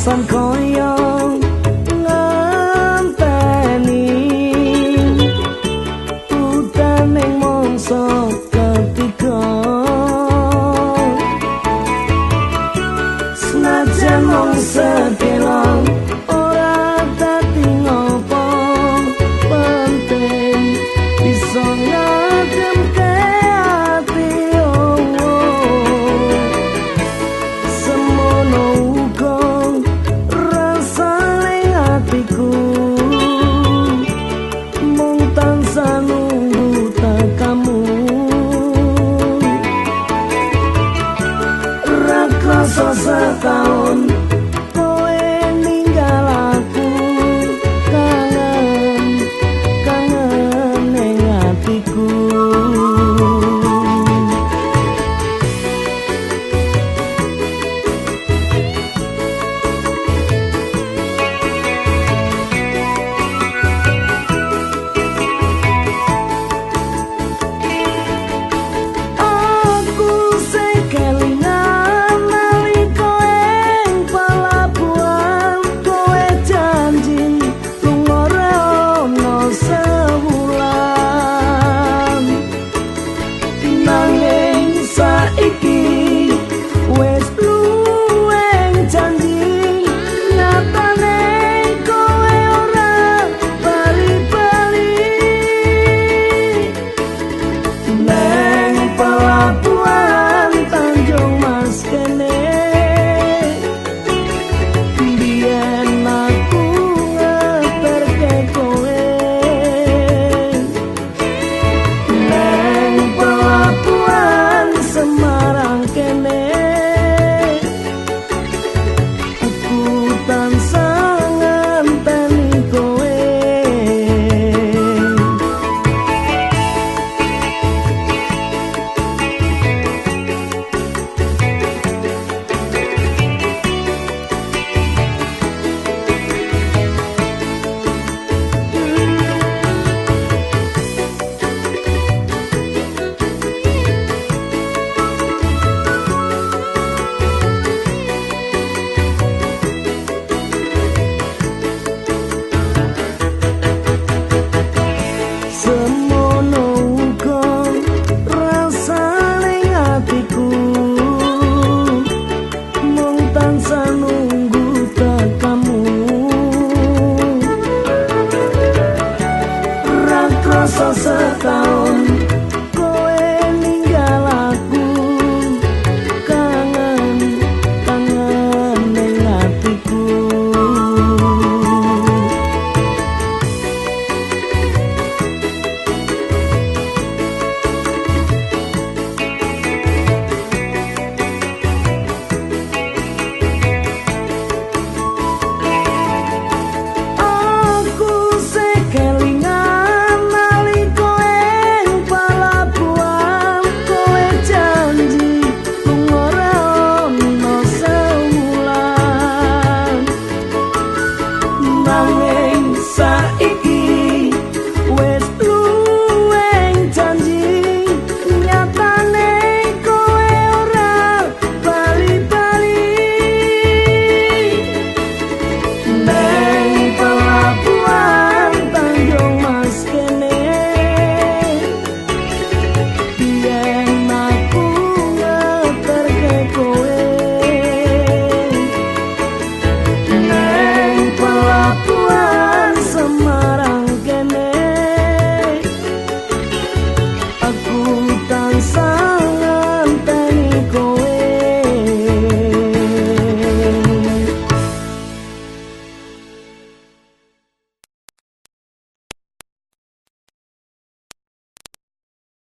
alasan koyo nganteni. Utane mongso ketiga. Senajan mong sedelong setahun atiku mung tansah So se